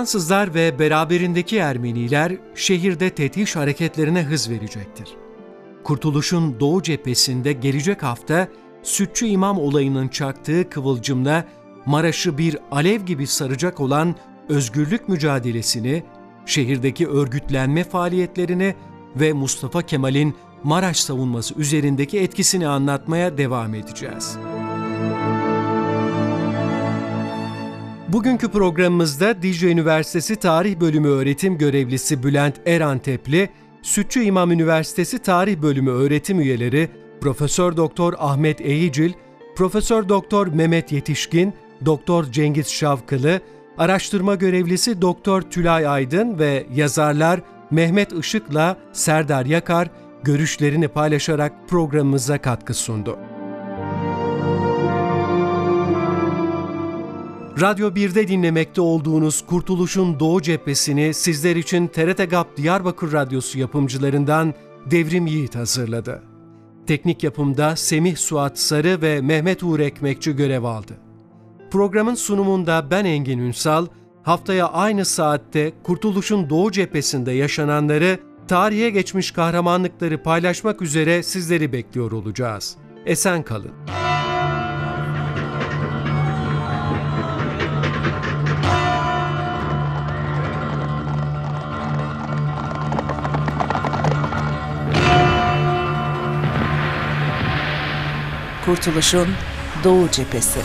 Fransızlar ve beraberindeki Ermeniler şehirde tetiş hareketlerine hız verecektir. Kurtuluş'un Doğu cephesinde gelecek hafta Sütçü İmam olayının çaktığı kıvılcımla Maraş'ı bir alev gibi saracak olan özgürlük mücadelesini, şehirdeki örgütlenme faaliyetlerini ve Mustafa Kemal'in Maraş savunması üzerindeki etkisini anlatmaya devam edeceğiz. Bugünkü programımızda Dicle Üniversitesi Tarih Bölümü öğretim görevlisi Bülent Erantepli, Sütçü İmam Üniversitesi Tarih Bölümü öğretim üyeleri Profesör Doktor Ahmet Eğicil, Profesör Doktor Mehmet Yetişkin, Doktor Cengiz Şavkılı, araştırma görevlisi Doktor Tülay Aydın ve yazarlar Mehmet Işık'la Serdar Yakar görüşlerini paylaşarak programımıza katkı sundu. Radyo 1'de dinlemekte olduğunuz Kurtuluş'un Doğu Cephesini sizler için TRT GAP Diyarbakır Radyosu yapımcılarından Devrim Yiğit hazırladı. Teknik yapımda Semih Suat Sarı ve Mehmet Uğur Ekmekçi görev aldı. Programın sunumunda ben Engin Ünsal, haftaya aynı saatte Kurtuluş'un Doğu Cephesinde yaşananları, tarihe geçmiş kahramanlıkları paylaşmak üzere sizleri bekliyor olacağız. Esen kalın. Kurtuluş'un Doğu Cephesi.